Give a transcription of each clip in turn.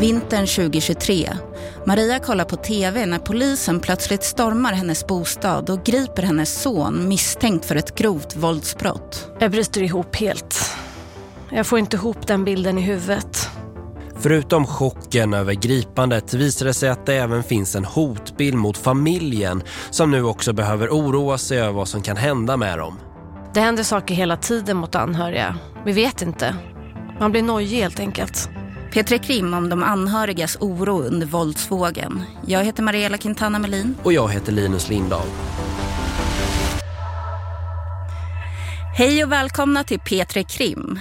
Vintern 2023. Maria kollar på tv när polisen plötsligt stormar hennes bostad och griper hennes son misstänkt för ett grovt våldsbrott. Jag bryter ihop helt. Jag får inte ihop den bilden i huvudet. Förutom chocken över gripandet visar det sig att det även finns en hotbild mot familjen som nu också behöver oroa sig över vad som kan hända med dem. Det händer saker hela tiden mot anhöriga. Vi vet inte. Man blir nojig helt enkelt. Petra Krim om de anhörigas oro under våldsvågen. Jag heter Mariella Quintana Melin. Och jag heter Linus Lindahl. Hej och välkomna till P3 Krim.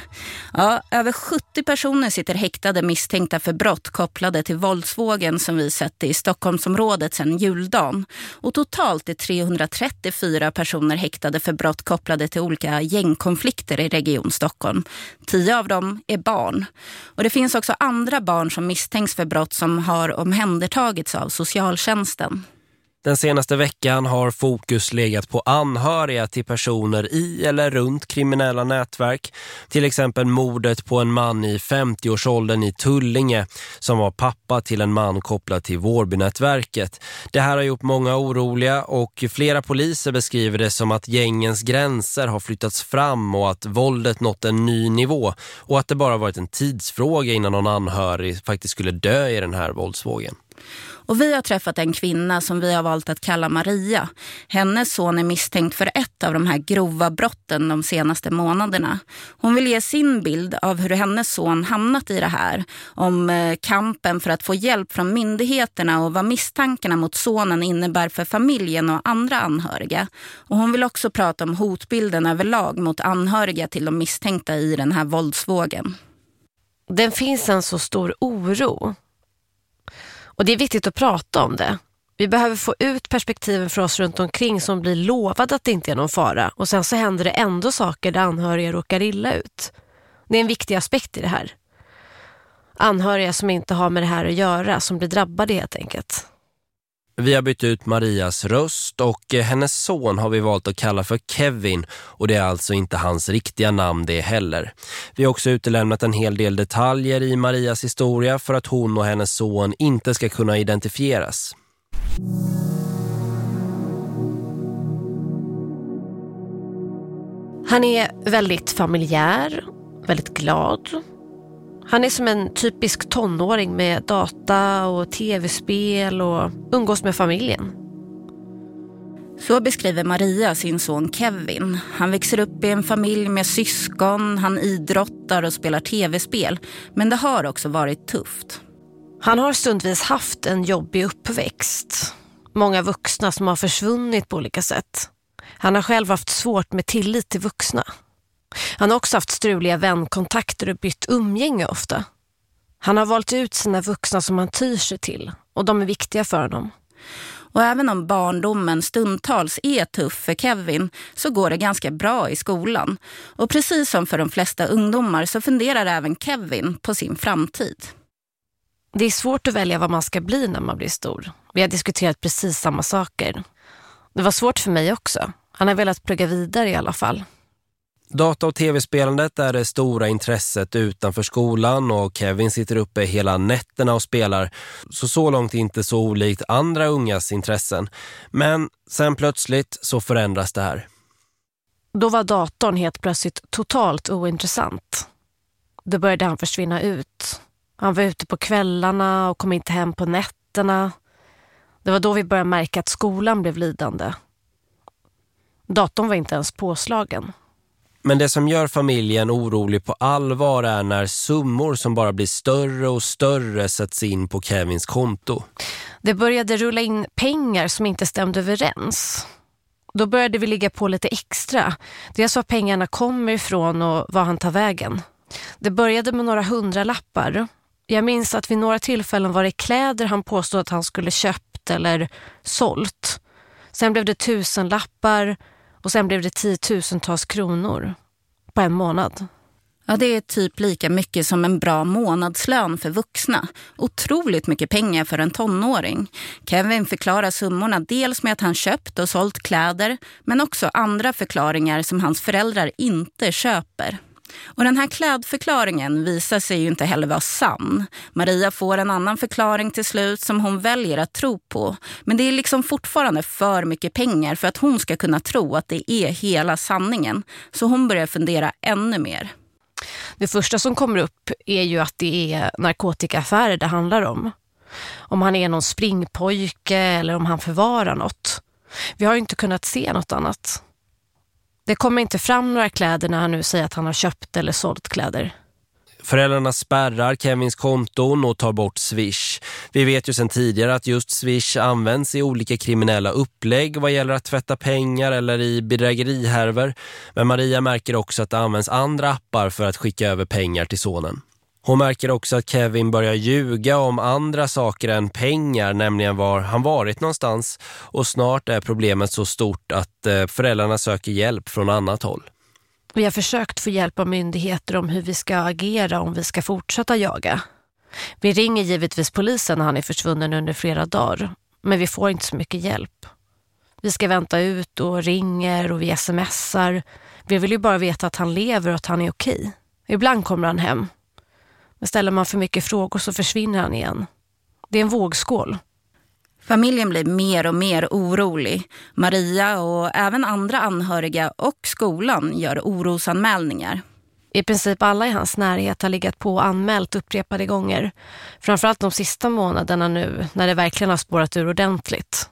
Ja, över 70 personer sitter häktade misstänkta för brott kopplade till våldsvågen som vi sett i Stockholmsområdet sedan juldagen. Och totalt är 334 personer häktade för brott kopplade till olika gängkonflikter i Region Stockholm. Tio av dem är barn. Och det finns också andra barn som misstänks för brott som har omhändertagits av socialtjänsten. Den senaste veckan har fokus legat på anhöriga till personer i eller runt kriminella nätverk. Till exempel mordet på en man i 50-årsåldern i Tullinge som var pappa till en man kopplad till Vårbynätverket. Det här har gjort många oroliga och flera poliser beskriver det som att gängens gränser har flyttats fram och att våldet nått en ny nivå och att det bara varit en tidsfråga innan någon anhörig faktiskt skulle dö i den här våldsvågen. Och vi har träffat en kvinna som vi har valt att kalla Maria. Hennes son är misstänkt för ett av de här grova brotten de senaste månaderna. Hon vill ge sin bild av hur hennes son hamnat i det här. Om eh, kampen för att få hjälp från myndigheterna och vad misstankarna mot sonen innebär för familjen och andra anhöriga. Och hon vill också prata om hotbilden överlag mot anhöriga till de misstänkta i den här våldsvågen. Det finns en så stor oro och det är viktigt att prata om det. Vi behöver få ut perspektiven för oss runt omkring som blir lovade att det inte är någon fara. Och sen så händer det ändå saker där anhöriga råkar illa ut. Det är en viktig aspekt i det här. Anhöriga som inte har med det här att göra, som blir drabbade helt enkelt. Vi har bytt ut Marias röst och eh, hennes son har vi valt att kalla för Kevin och det är alltså inte hans riktiga namn det heller. Vi har också utelämnat en hel del detaljer i Marias historia för att hon och hennes son inte ska kunna identifieras. Han är väldigt familjär, väldigt glad han är som en typisk tonåring med data och tv-spel och umgås med familjen. Så beskriver Maria sin son Kevin. Han växer upp i en familj med syskon, han idrottar och spelar tv-spel. Men det har också varit tufft. Han har stundvis haft en jobbig uppväxt. Många vuxna som har försvunnit på olika sätt. Han har själv haft svårt med tillit till vuxna. Han har också haft struliga vänkontakter och bytt umgänge ofta. Han har valt ut sina vuxna som han tyr sig till och de är viktiga för honom. Och även om barndomen stundtals är tuff för Kevin så går det ganska bra i skolan. Och precis som för de flesta ungdomar så funderar även Kevin på sin framtid. Det är svårt att välja vad man ska bli när man blir stor. Vi har diskuterat precis samma saker. Det var svårt för mig också. Han har velat plugga vidare i alla fall. Data- och tv-spelandet är det stora intresset utanför skolan och Kevin sitter uppe hela nätterna och spelar. Så så långt inte så olikt andra ungas intressen. Men sen plötsligt så förändras det här. Då var datorn helt plötsligt totalt ointressant. Då började han försvinna ut. Han var ute på kvällarna och kom inte hem på nätterna. Det var då vi började märka att skolan blev lidande. Datorn var inte ens påslagen. Men det som gör familjen orolig på allvar är när summor som bara blir större och större sätts in på Kevins konto. Det började rulla in pengar som inte stämde överens. Då började vi ligga på lite extra. Dels var pengarna kommer ifrån och var han tar vägen. Det började med några hundra lappar. Jag minns att vid några tillfällen var det kläder han påstod att han skulle köpt eller sålt. Sen blev det tusen lappar och sen blev det tiotusentals kronor på en månad. Ja, det är typ lika mycket som en bra månadslön för vuxna. Otroligt mycket pengar för en tonåring. Kevin förklarar summorna dels med att han köpt och sålt kläder men också andra förklaringar som hans föräldrar inte köper. Och den här klädförklaringen visar sig ju inte heller vara sann. Maria får en annan förklaring till slut som hon väljer att tro på. Men det är liksom fortfarande för mycket pengar för att hon ska kunna tro att det är hela sanningen. Så hon börjar fundera ännu mer. Det första som kommer upp är ju att det är narkotikaaffärer det handlar om. Om han är någon springpojke eller om han förvarar något. Vi har inte kunnat se något annat. Det kommer inte fram några kläder när han nu säger att han har köpt eller sålt kläder. Föräldrarna spärrar Kevins konton och tar bort Swish. Vi vet ju sedan tidigare att just Swish används i olika kriminella upplägg vad gäller att tvätta pengar eller i bedrägerihärver. Men Maria märker också att det används andra appar för att skicka över pengar till sonen. Hon märker också att Kevin börjar ljuga om andra saker än pengar, nämligen var han varit någonstans. Och snart är problemet så stort att eh, föräldrarna söker hjälp från annat håll. Vi har försökt få hjälp av myndigheter om hur vi ska agera om vi ska fortsätta jaga. Vi ringer givetvis polisen när han är försvunnen under flera dagar, men vi får inte så mycket hjälp. Vi ska vänta ut och ringer och vi smsar. Vi vill ju bara veta att han lever och att han är okej. Ibland kommer han hem men ställer man för mycket frågor så försvinner han igen. Det är en vågskål. Familjen blir mer och mer orolig. Maria och även andra anhöriga och skolan gör orosanmälningar. I princip alla i hans närhet har legat på och anmält upprepade gånger. Framförallt de sista månaderna nu när det verkligen har spårat ur ordentligt.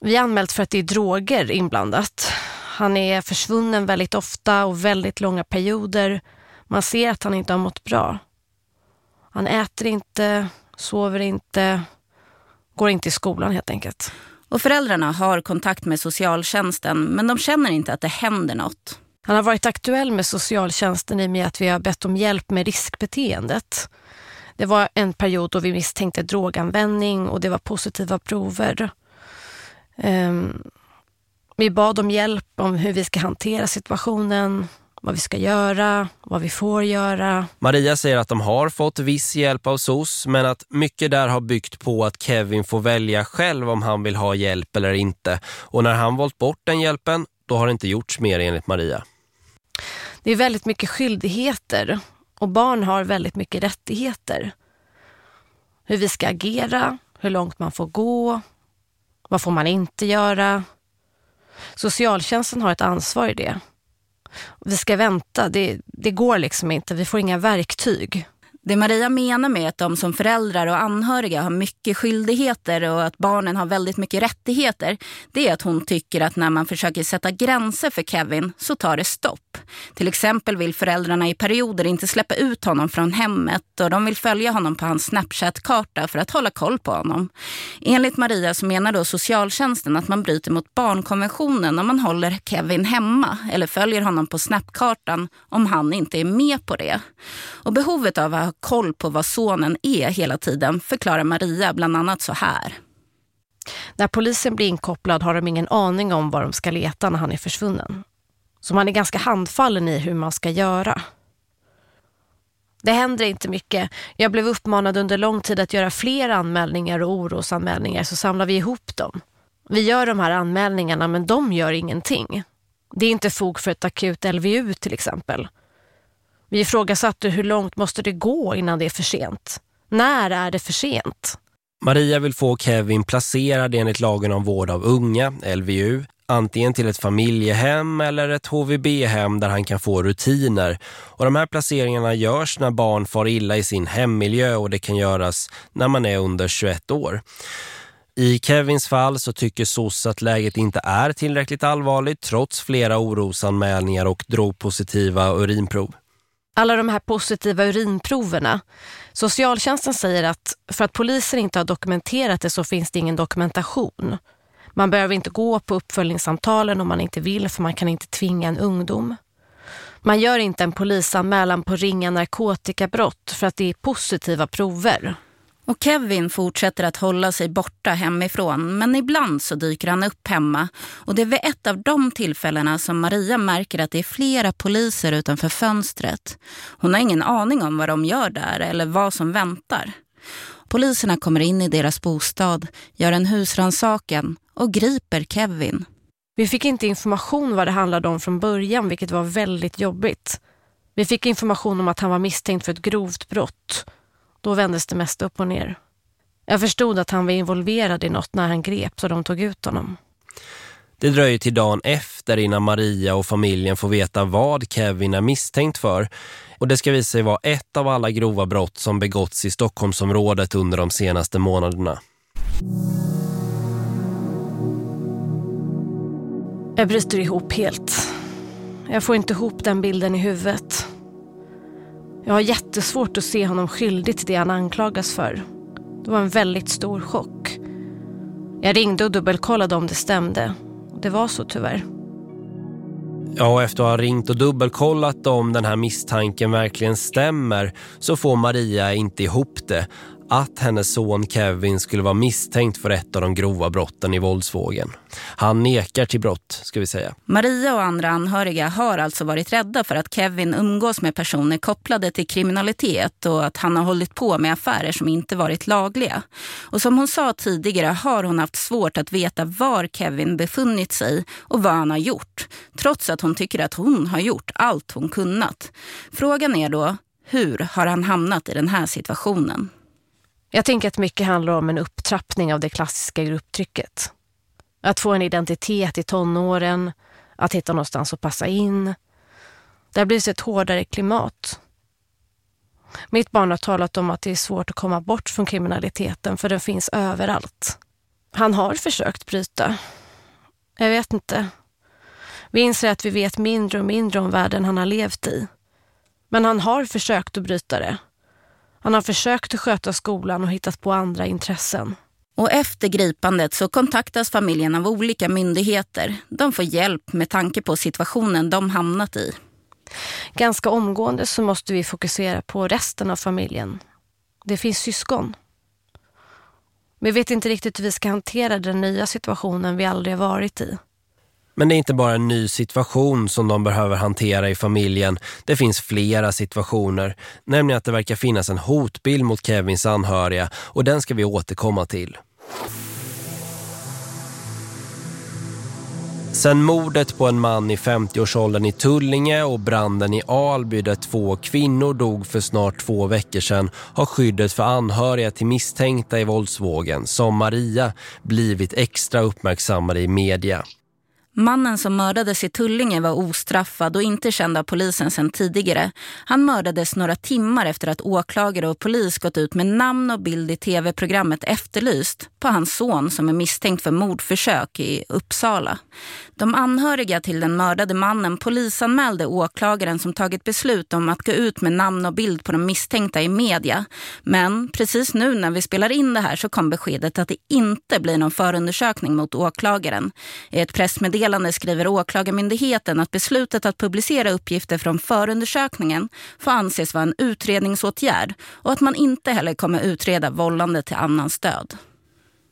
Vi har anmält för att det är droger inblandat. Han är försvunnen väldigt ofta och väldigt långa perioder. Man ser att han inte har mått bra. Han äter inte, sover inte, går inte i skolan helt enkelt. Och föräldrarna har kontakt med socialtjänsten men de känner inte att det händer något. Han har varit aktuell med socialtjänsten i och med att vi har bett om hjälp med riskbeteendet. Det var en period då vi misstänkte droganvändning och det var positiva prover. Um, vi bad om hjälp om hur vi ska hantera situationen vad vi ska göra, vad vi får göra. Maria säger att de har fått viss hjälp av SOS men att mycket där har byggt på att Kevin får välja själv om han vill ha hjälp eller inte. Och när han valt bort den hjälpen, då har det inte gjorts mer enligt Maria. Det är väldigt mycket skyldigheter och barn har väldigt mycket rättigheter. Hur vi ska agera, hur långt man får gå, vad får man inte göra. Socialtjänsten har ett ansvar i det. Vi ska vänta, det, det går liksom inte, vi får inga verktyg. Det Maria menar med att de som föräldrar och anhöriga har mycket skyldigheter och att barnen har väldigt mycket rättigheter, det är att hon tycker att när man försöker sätta gränser för Kevin så tar det stopp. Till exempel vill föräldrarna i perioder inte släppa ut honom från hemmet och de vill följa honom på hans Snapchat-karta för att hålla koll på honom. Enligt Maria så menar då socialtjänsten att man bryter mot barnkonventionen om man håller Kevin hemma eller följer honom på Snapkartan om han inte är med på det. Och behovet av att ha koll på vad sonen är hela tiden förklarar Maria bland annat så här. När polisen blir inkopplad har de ingen aning om var de ska leta när han är försvunnen. Så man är ganska handfallen i hur man ska göra. Det händer inte mycket. Jag blev uppmanad under lång tid att göra fler anmälningar och orosanmälningar så samlar vi ihop dem. Vi gör de här anmälningarna men de gör ingenting. Det är inte fog för ett akut LVU till exempel. Vi ifrågasatte hur långt måste det gå innan det är för sent? När är det för sent? Maria vill få Kevin placerad enligt lagen om vård av unga, LVU, antingen till ett familjehem eller ett HVB-hem där han kan få rutiner. Och de här placeringarna görs när barn far illa i sin hemmiljö och det kan göras när man är under 21 år. I Kevins fall så tycker SOS att läget inte är tillräckligt allvarligt trots flera orosanmälningar och drogpositiva urinprov alla de här positiva urinproverna. Socialtjänsten säger att för att polisen inte har dokumenterat det så finns det ingen dokumentation. Man behöver inte gå på uppföljningssamtalen om man inte vill för man kan inte tvinga en ungdom. Man gör inte en polisanmälan på ringa narkotikabrott för att det är positiva prover. Och Kevin fortsätter att hålla sig borta hemifrån men ibland så dyker han upp hemma. Och det är vid ett av de tillfällena som Maria märker att det är flera poliser utanför fönstret. Hon har ingen aning om vad de gör där eller vad som väntar. Poliserna kommer in i deras bostad, gör en husransaken och griper Kevin. Vi fick inte information vad det handlade om från början vilket var väldigt jobbigt. Vi fick information om att han var misstänkt för ett grovt brott. Då vändes det mest upp och ner. Jag förstod att han var involverad i något när han greps och de tog ut honom. Det dröjer till dagen efter innan Maria och familjen får veta vad Kevin är misstänkt för. Och det ska visa sig vara ett av alla grova brott som begåtts i Stockholmsområdet under de senaste månaderna. Jag bryter ihop helt. Jag får inte ihop den bilden i huvudet. Jag har jättesvårt att se honom skyldig till det han anklagas för. Det var en väldigt stor chock. Jag ringde och dubbelkollade om det stämde. Det var så tyvärr. Ja, efter att ha ringt och dubbelkollat om den här misstanken verkligen stämmer så får Maria inte ihop det att hennes son Kevin skulle vara misstänkt för ett av de grova brotten i våldsvågen. Han nekar till brott, ska vi säga. Maria och andra anhöriga har alltså varit rädda för att Kevin umgås med personer kopplade till kriminalitet och att han har hållit på med affärer som inte varit lagliga. Och som hon sa tidigare har hon haft svårt att veta var Kevin befunnit sig och vad han har gjort. Trots att hon tycker att hon har gjort allt hon kunnat. Frågan är då, hur har han hamnat i den här situationen? Jag tänker att mycket handlar om en upptrappning av det klassiska grupptrycket. Att få en identitet i tonåren, att hitta någonstans att passa in. Det har blivit ett hårdare klimat. Mitt barn har talat om att det är svårt att komma bort från kriminaliteten för den finns överallt. Han har försökt bryta. Jag vet inte. Vi inser att vi vet mindre och mindre om världen han har levt i. Men han har försökt att bryta det. Han har försökt att sköta skolan och hittat på andra intressen. Och efter gripandet så kontaktas familjen av olika myndigheter. De får hjälp med tanke på situationen de hamnat i. Ganska omgående så måste vi fokusera på resten av familjen. Det finns syskon. Vi vet inte riktigt hur vi ska hantera den nya situationen vi aldrig har varit i. Men det är inte bara en ny situation som de behöver hantera i familjen. Det finns flera situationer. Nämligen att det verkar finnas en hotbild mot Kevins anhöriga och den ska vi återkomma till. Sen mordet på en man i 50-årsåldern i Tullinge och branden i Alby där två kvinnor dog för snart två veckor sedan har skyddet för anhöriga till misstänkta i våldsvågen som Maria blivit extra uppmärksammade i media. Mannen som mördades i Tullinge var ostraffad och inte känd av polisen sedan tidigare. Han mördades några timmar efter att åklagare och polis gått ut med namn och bild i tv-programmet Efterlyst på hans son som är misstänkt för mordförsök i Uppsala. De anhöriga till den mördade mannen polisanmälde åklagaren som tagit beslut om att gå ut med namn och bild på de misstänkta i media. Men precis nu när vi spelar in det här så kom beskedet att det inte blir någon förundersökning mot åklagaren. I ett pressmeddelande meddelande skriver åklagarmyndigheten att beslutet att publicera uppgifter från förundersökningen får anses vara en utredningsåtgärd och att man inte heller kommer utreda vållande till annans död.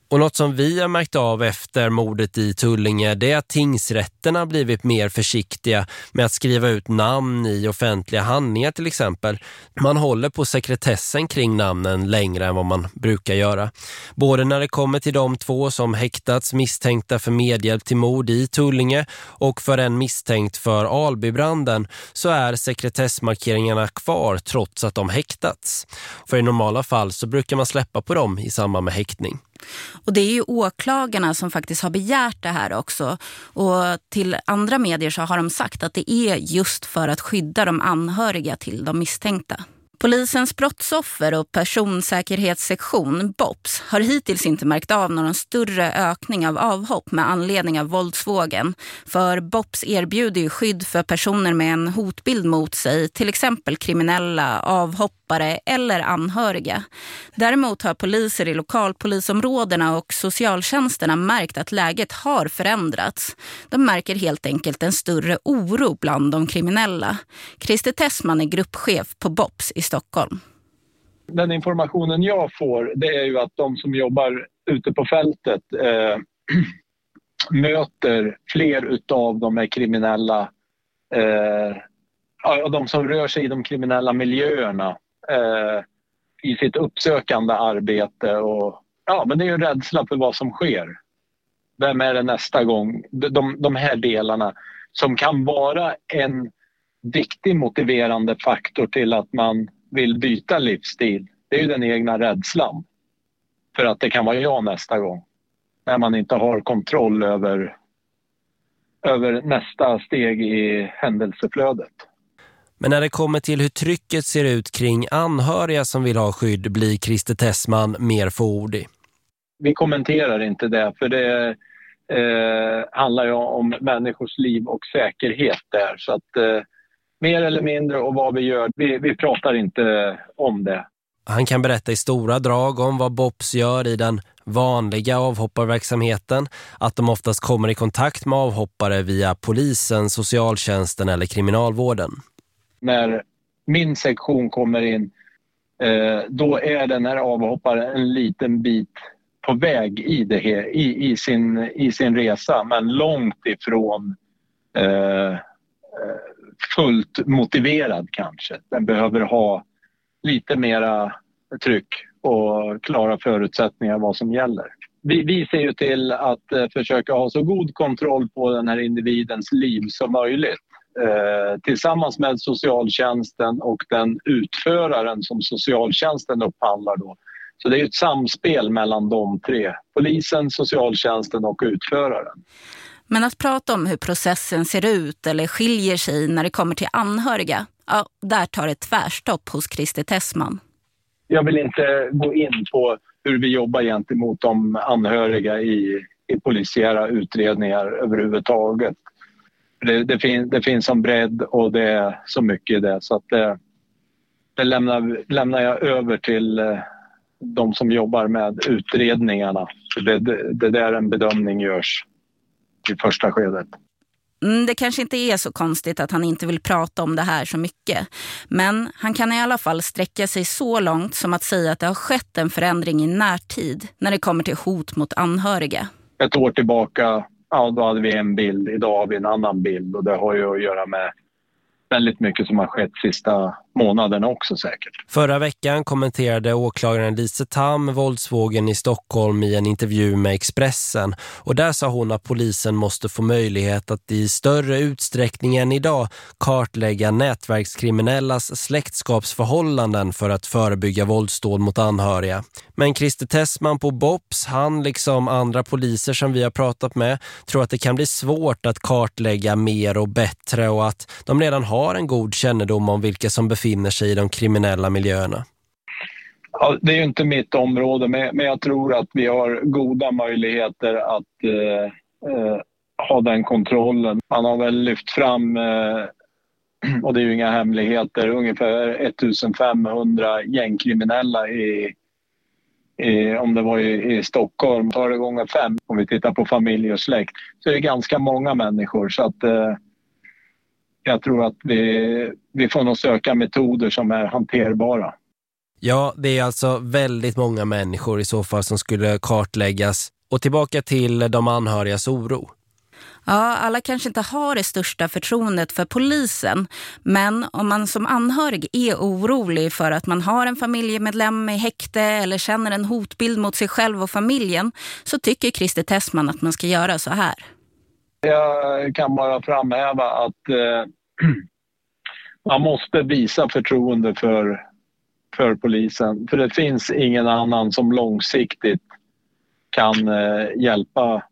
Och något som vi har märkt av efter mordet i Tullinge det är att tingsrätterna blivit mer försiktiga med att skriva ut namn i offentliga handlingar till exempel. Man håller på sekretessen kring namnen längre än vad man brukar göra. Både när det kommer till de två som häktats misstänkta för medhjälp till mord i Tullinge och för en misstänkt för Albybranden så är sekretessmarkeringarna kvar trots att de häktats. För i normala fall så brukar man släppa på dem i samband med häktning. Och det är ju åklagarna som faktiskt har begärt det här också. Och till andra medier så har de sagt att det är just för att skydda de anhöriga till de misstänkta. Polisens brottsoffer och personsäkerhetssektion, BOPS, har hittills inte märkt av någon större ökning av avhopp med anledning av våldsvågen. För BOPS erbjuder ju skydd för personer med en hotbild mot sig, till exempel kriminella, avhoppare eller anhöriga. Däremot har poliser i lokalpolisområdena och socialtjänsterna märkt att läget har förändrats. De märker helt enkelt en större oro bland de kriminella. Christer Tessman är gruppchef på BOPS i Stockholm. Den informationen jag får det är ju att de som jobbar ute på fältet eh, möter fler av de här kriminella, eh, de som rör sig i de kriminella miljöerna eh, i sitt uppsökande arbete. Och, ja, men det är ju rädsla för vad som sker. Vem är det nästa gång? De, de här delarna som kan vara en viktig motiverande faktor till att man vill byta livsstil. Det är ju den egna rädslan för att det kan vara jag nästa gång. När man inte har kontroll över, över nästa steg i händelseflödet. Men när det kommer till hur trycket ser ut kring anhöriga som vill ha skydd blir Christer Tessman mer fåordig. Vi kommenterar inte det för det eh, handlar ju om människors liv och säkerhet där. Så att eh, mer eller mindre och vad vi gör, vi, vi pratar inte om det. Han kan berätta i stora drag om vad BOPS gör i den vanliga avhopparverksamheten, att de oftast kommer i kontakt med avhoppare via polisen, socialtjänsten eller kriminalvården. När min sektion kommer in, eh, då är den här avhopparen en liten bit på väg i, det här, i, i, sin, i sin resa, men långt ifrån eh, fullt motiverad kanske. Den behöver ha lite mera tryck och klara förutsättningar vad som gäller. Vi, vi ser ju till att eh, försöka ha så god kontroll på den här individens liv som möjligt eh, tillsammans med socialtjänsten och den utföraren som socialtjänsten upphandlar. Då. Så det är ett samspel mellan de tre, polisen, socialtjänsten och utföraren. Men att prata om hur processen ser ut eller skiljer sig när det kommer till anhöriga, ja, där tar det tvärstopp hos Christer Tessman. Jag vill inte gå in på hur vi jobbar gentemot de anhöriga i, i polisiära utredningar överhuvudtaget. Det, det, fin, det finns som bredd och det är så mycket i det så att det, det lämnar, lämnar jag över till eh, de som jobbar med utredningarna. Det, det, det där en bedömning görs i första skedet. Mm, det kanske inte är så konstigt att han inte vill prata om det här så mycket. Men han kan i alla fall sträcka sig så långt som att säga att det har skett en förändring i närtid när det kommer till hot mot anhöriga. Ett år tillbaka, ja, då hade vi en bild. Idag har vi en annan bild och det har ju att göra med väldigt mycket som har skett sista månaderna också säkert. Förra veckan kommenterade åklagaren Lise Tam våldsvågen i Stockholm i en intervju med Expressen och där sa hon att polisen måste få möjlighet att i större utsträckning än idag kartlägga nätverkskriminellas släktskapsförhållanden för att förebygga våldsdåd mot anhöriga. Men Christer Tessman på BOPS, han liksom andra poliser som vi har pratat med, tror att det kan bli svårt att kartlägga mer och bättre och att de redan har en god kännedom om vilka som befinner sig i de kriminella miljöerna? Ja, det är ju inte mitt område, men, jag tror att vi har goda möjligheter att eh, eh, ha den kontrollen. Man har väl lyft fram, eh, och det är ju inga hemligheter, ungefär 1500 gängkriminella i, i om det var i, i Stockholm. Tar det gånger fem om vi tittar på familj och släkt så är det ganska många människor. Så att eh, jag tror att vi, vi får nog söka metoder som är hanterbara. Ja, det är alltså väldigt många människor i så fall som skulle kartläggas. Och tillbaka till de anhörigas oro. Ja, alla kanske inte har det största förtroendet för polisen. Men om man som anhörig är orolig för att man har en familjemedlem i häkte eller känner en hotbild mot sig själv och familjen så tycker Christer Tessman att man ska göra så här. Jag kan bara framhäva att eh, man måste visa förtroende för, för polisen. För det finns ingen annan som långsiktigt kan eh, hjälpa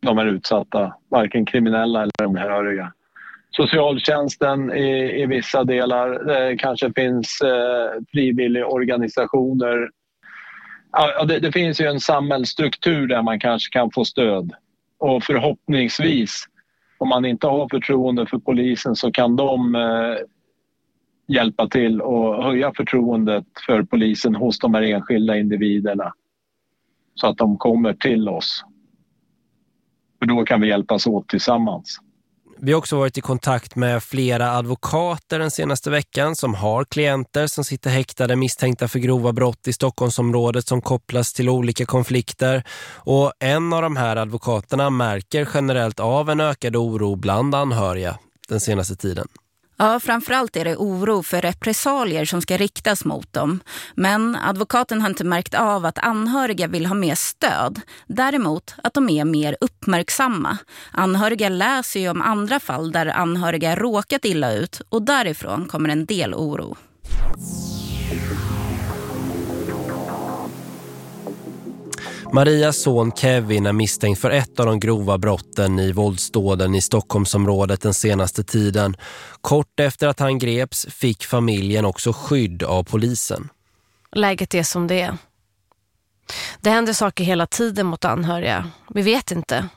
de här utsatta, varken kriminella eller anhöriga. Socialtjänsten i, i vissa delar, det kanske finns eh, frivilligorganisationer. Ja, det, det, finns ju en samhällsstruktur där man kanske kan få stöd och förhoppningsvis om man inte har förtroende för polisen så kan de eh, hjälpa till och höja förtroendet för polisen hos de här enskilda individerna så att de kommer till oss. För då kan vi hjälpas åt tillsammans. Vi har också varit i kontakt med flera advokater den senaste veckan som har klienter som sitter häktade misstänkta för grova brott i Stockholmsområdet som kopplas till olika konflikter. Och en av de här advokaterna märker generellt av en ökad oro bland anhöriga den senaste tiden. Ja, framförallt är det oro för repressalier som ska riktas mot dem. Men advokaten har inte märkt av att anhöriga vill ha mer stöd. Däremot att de är mer uppmärksamma. Anhöriga läser ju om andra fall där anhöriga råkat illa ut och därifrån kommer en del oro. Marias son Kevin är misstänkt för ett av de grova brotten i våldsdåden i Stockholmsområdet den senaste tiden. Kort efter att han greps fick familjen också skydd av polisen. Läget är som det är. Det händer saker hela tiden mot anhöriga. Vi vet inte.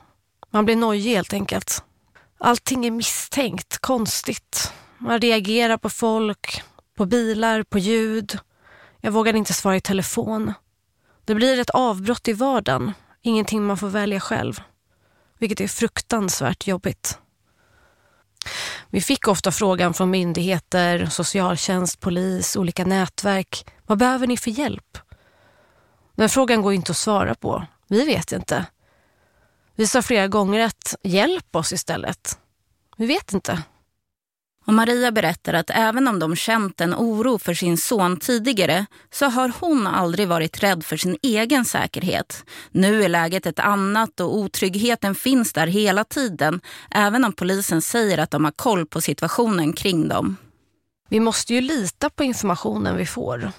Man blir nojig helt enkelt. Allting är misstänkt, konstigt. Man reagerar på folk, på bilar, på ljud. Jag vågar inte svara i telefon. Det blir ett avbrott i vardagen, ingenting man får välja själv. Vilket är fruktansvärt jobbigt. Vi fick ofta frågan från myndigheter, socialtjänst, polis, olika nätverk. Vad behöver ni för hjälp? Den frågan går inte att svara på. Vi vet inte. Vi sa flera gånger att hjälp oss istället. Vi vet inte. Och Maria berättar att även om de känt en oro för sin son tidigare så har hon aldrig varit rädd för sin egen säkerhet. Nu är läget ett annat och otryggheten finns där hela tiden även om polisen säger att de har koll på situationen kring dem. Vi måste ju lita på informationen vi får.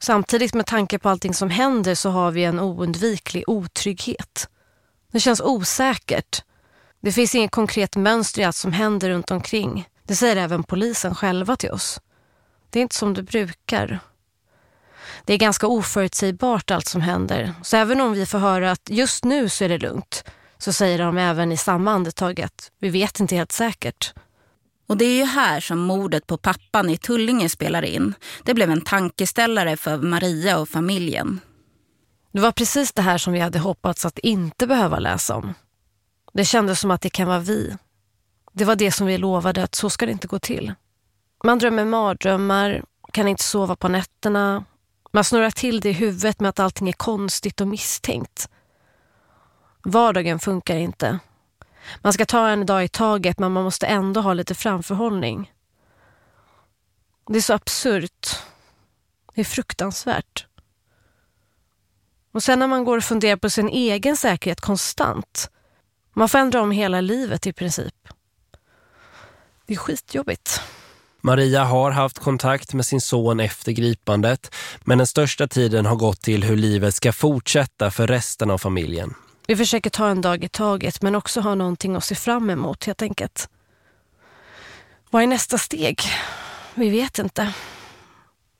Samtidigt med tanke på allting som händer så har vi en oundviklig otrygghet. Det känns osäkert. Det finns inget konkret mönster i allt som händer runt omkring. Det säger även polisen själva till oss. Det är inte som det brukar. Det är ganska oförutsägbart allt som händer. Så även om vi får höra att just nu så är det lugnt så säger de även i samma andetag att vi vet inte helt säkert. Och det är ju här som mordet på pappan i Tullinge spelar in. Det blev en tankeställare för Maria och familjen. Det var precis det här som vi hade hoppats att inte behöva läsa om. Det kändes som att det kan vara vi det var det som vi lovade att så ska det inte gå till. Man drömmer mardrömmar, kan inte sova på nätterna. Man snurrar till det i huvudet med att allting är konstigt och misstänkt. Vardagen funkar inte. Man ska ta en dag i taget men man måste ändå ha lite framförhållning. Det är så absurt. Det är fruktansvärt. Och sen när man går och funderar på sin egen säkerhet konstant. Man får ändra om hela livet i princip. Det är skitjobbigt. Maria har haft kontakt med sin son efter gripandet men den största tiden har gått till hur livet ska fortsätta för resten av familjen. Vi försöker ta en dag i taget men också ha någonting att se fram emot helt enkelt. Vad är nästa steg? Vi vet inte.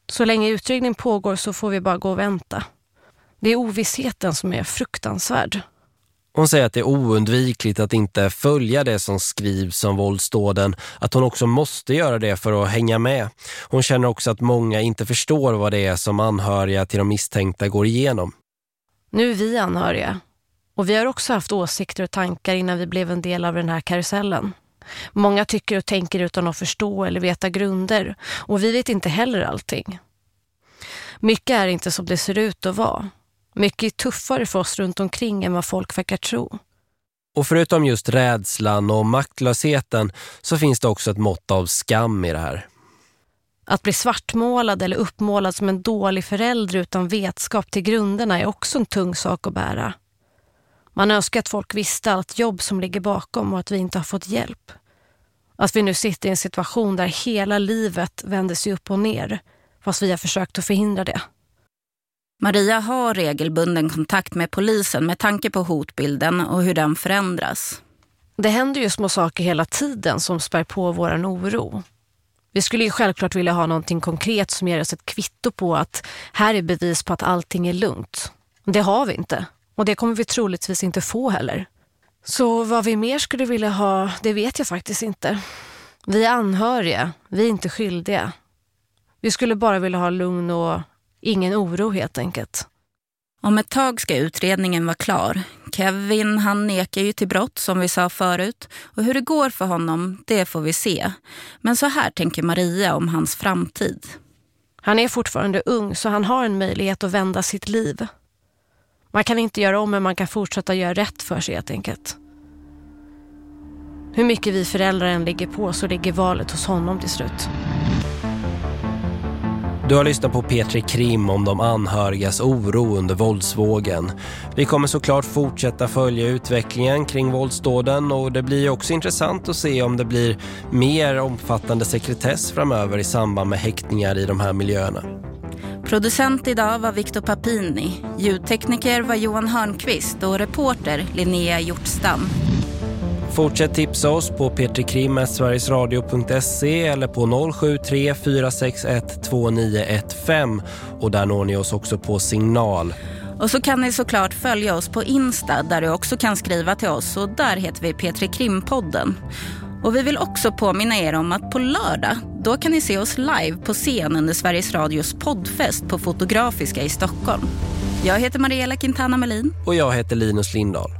Så länge utredning pågår så får vi bara gå och vänta. Det är ovissheten som är fruktansvärd. Hon säger att det är oundvikligt att inte följa det som skrivs om våldsdåden, att hon också måste göra det för att hänga med. Hon känner också att många inte förstår vad det är som anhöriga till de misstänkta går igenom. Nu är vi anhöriga och vi har också haft åsikter och tankar innan vi blev en del av den här karusellen. Många tycker och tänker utan att förstå eller veta grunder och vi vet inte heller allting. Mycket är inte som det ser ut att vara. Mycket är tuffare för oss runt omkring än vad folk verkar tro. Och förutom just rädslan och maktlösheten så finns det också ett mått av skam i det här. Att bli svartmålad eller uppmålad som en dålig förälder utan vetskap till grunderna är också en tung sak att bära. Man önskar att folk visste allt jobb som ligger bakom och att vi inte har fått hjälp. Att vi nu sitter i en situation där hela livet vänder sig upp och ner fast vi har försökt att förhindra det. Maria har regelbunden kontakt med polisen med tanke på hotbilden och hur den förändras. Det händer ju små saker hela tiden som spär på vår oro. Vi skulle ju självklart vilja ha någonting konkret som ger oss ett kvitto på att här är bevis på att allting är lugnt. Det har vi inte och det kommer vi troligtvis inte få heller. Så vad vi mer skulle vilja ha, det vet jag faktiskt inte. Vi är anhöriga, vi är inte skyldiga. Vi skulle bara vilja ha lugn och Ingen oro helt enkelt. Om ett tag ska utredningen vara klar. Kevin han nekar ju till brott som vi sa förut. Och hur det går för honom, det får vi se. Men så här tänker Maria om hans framtid. Han är fortfarande ung så han har en möjlighet att vända sitt liv. Man kan inte göra om men man kan fortsätta göra rätt för sig helt enkelt. Hur mycket vi föräldrar än ligger på så ligger valet hos honom till slut. Du har lyssnat på Petri Krim om de anhörigas oro under våldsvågen. Vi kommer såklart fortsätta följa utvecklingen kring våldsdåden och det blir också intressant att se om det blir mer omfattande sekretess framöver i samband med häktningar i de här miljöerna. Producent idag var Victor Papini, ljudtekniker var Johan Hörnqvist och reporter Linnea Hjortstam. Fortsätt tipsa oss på petrikrim.sverigesradio.se eller på 073 461 2915 och där når ni oss också på signal. Och så kan ni såklart följa oss på Insta där du också kan skriva till oss och där heter vi Petri Krimpodden. Och vi vill också påminna er om att på lördag, då kan ni se oss live på scen under Sveriges Radios poddfest på Fotografiska i Stockholm. Jag heter Mariella Quintana Melin. Och jag heter Linus Lindahl.